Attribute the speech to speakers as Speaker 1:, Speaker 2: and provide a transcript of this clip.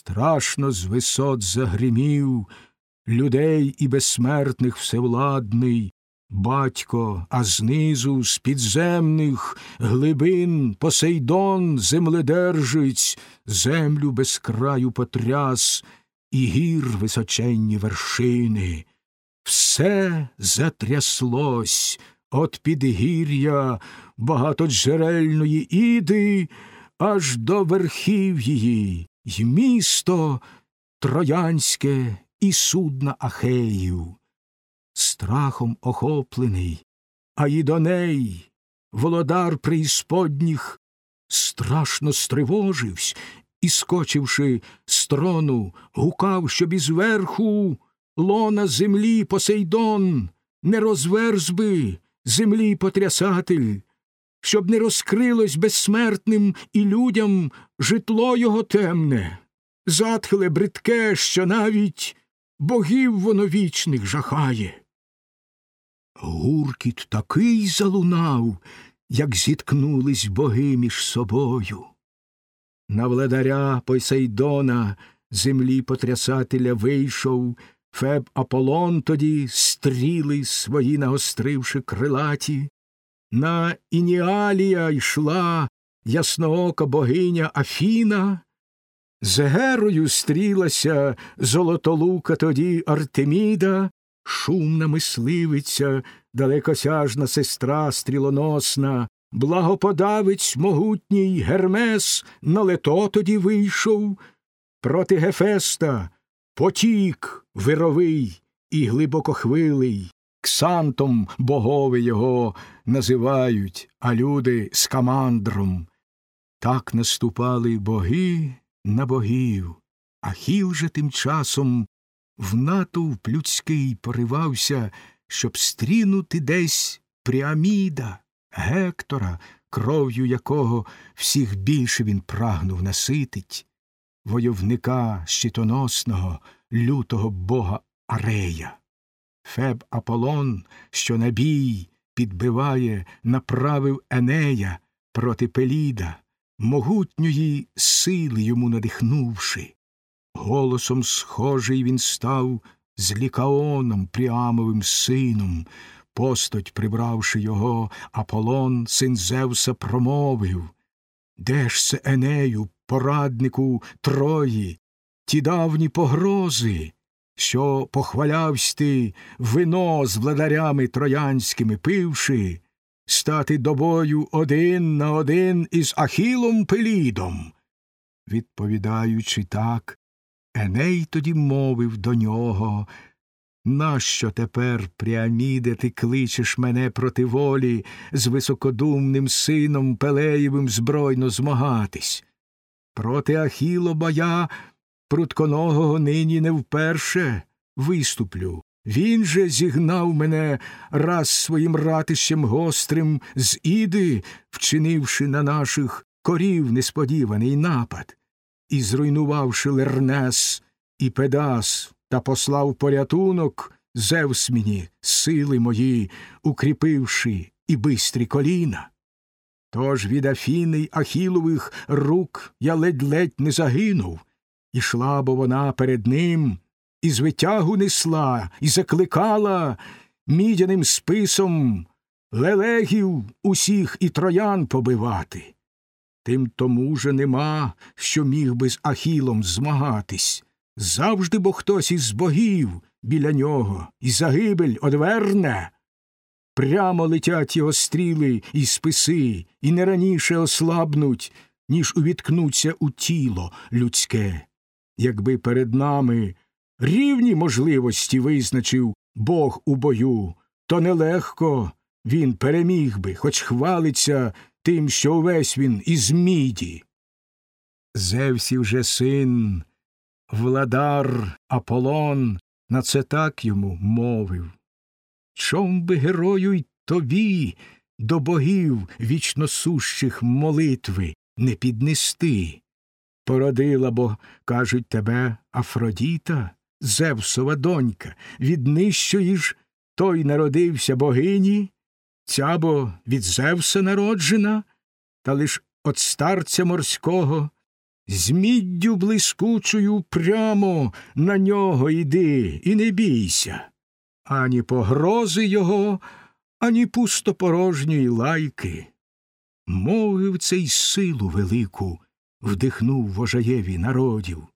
Speaker 1: Страшно з висот загримів, людей і безсмертних всевладний, батько, а знизу з підземних глибин Посейдон земледержиць, землю без краю потряс, і гір височенні вершини. Все затряслось от підгір'я багатоджерельної іди аж до верхів її, й місто троянське і судна Ахеїв. Страхом охоплений, а й до неї володар преісподніх страшно стривоживсь і, скочивши з трону, гукав, щоб із верху лона землі Посейдон не розверз би землі потрясатель, щоб не розкрилось безсмертним і людям житло його темне, затхле бридке, що навіть богів воно вічних жахає. Гуркіт такий залунав, як зіткнулись боги між собою. На владаря Посейдона землі потрясателя вийшов Феб Аполлон тоді стріли свої нагостривши крилаті, на Ініалія йшла ясноока богиня Афіна, з Герою стрілася золотолука тоді Артеміда, шумна мисливиця, далекосяжна сестра стрілоносна, благоподавець могутній Гермес на лето тоді вийшов, проти Гефеста потік вировий і глибокохвилий, Ксантом богови його називають, а люди скамандром. Так наступали боги на богів, а хіл же тим часом в натовп людський поривався, щоб стрінути десь Пріаміда, Гектора, кров'ю якого всіх більше він прагнув наситить, войовника щитоносного, лютого бога Арея. Феб Аполлон, що на бій підбиває, направив Енея проти Пеліда, могутньої сили йому надихнувши. Голосом схожий він став з лікаоном Пріамовим сином, постать прибравши його, Аполлон, син Зевса, промовив Де ж це Енею, пораднику Трої, ті давні погрози? Що похвалявсь ти вино з владарями троянськими пивши, стати до бою один на один із Ахілом Пелідом. Відповідаючи так, Еней тоді мовив до нього Нащо тепер, Пріаміде, ти кличеш мене проти волі з високодумним сином Пелеєвим збройно змагатись? Проти Ахілоба я прутконогого нині не вперше виступлю. Він же зігнав мене раз своїм ратищем гострим з іди, вчинивши на наших корів несподіваний напад, і зруйнувавши Лернес і Педас, та послав порятунок Зевс мені, сили мої, укріпивши і бистрі коліна. Тож від Афіни й Ахілових рук я ледь-ледь не загинув, Ішла бо вона перед ним, і з витягу несла, і закликала мідяним списом лелегів усіх і троян побивати. Тим тому же нема, що міг би з Ахілом змагатись. Завжди бо хтось із богів біля нього і загибель одверне. Прямо летять його стріли і списи, і не раніше ослабнуть, ніж увіткнуться у тіло людське якби перед нами рівні можливості визначив Бог у бою, то нелегко він переміг би, хоч хвалиться тим, що увесь він із міді. Зевсів же син, владар Аполлон, на це так йому мовив. Чом би герою й тобі до богів вічносущих молитви не піднести? Породила, бо, кажуть, тебе Афродіта, Зевсова донька, від нижчої ж той народився богині, ця бо від Зевса народжена, та лиш от старця морського З міддю блискучою прямо на нього йди і не бійся, ані погрози його, ані пустопорожньої лайки. Мовив цей силу велику, вдихнув вожаєві народів.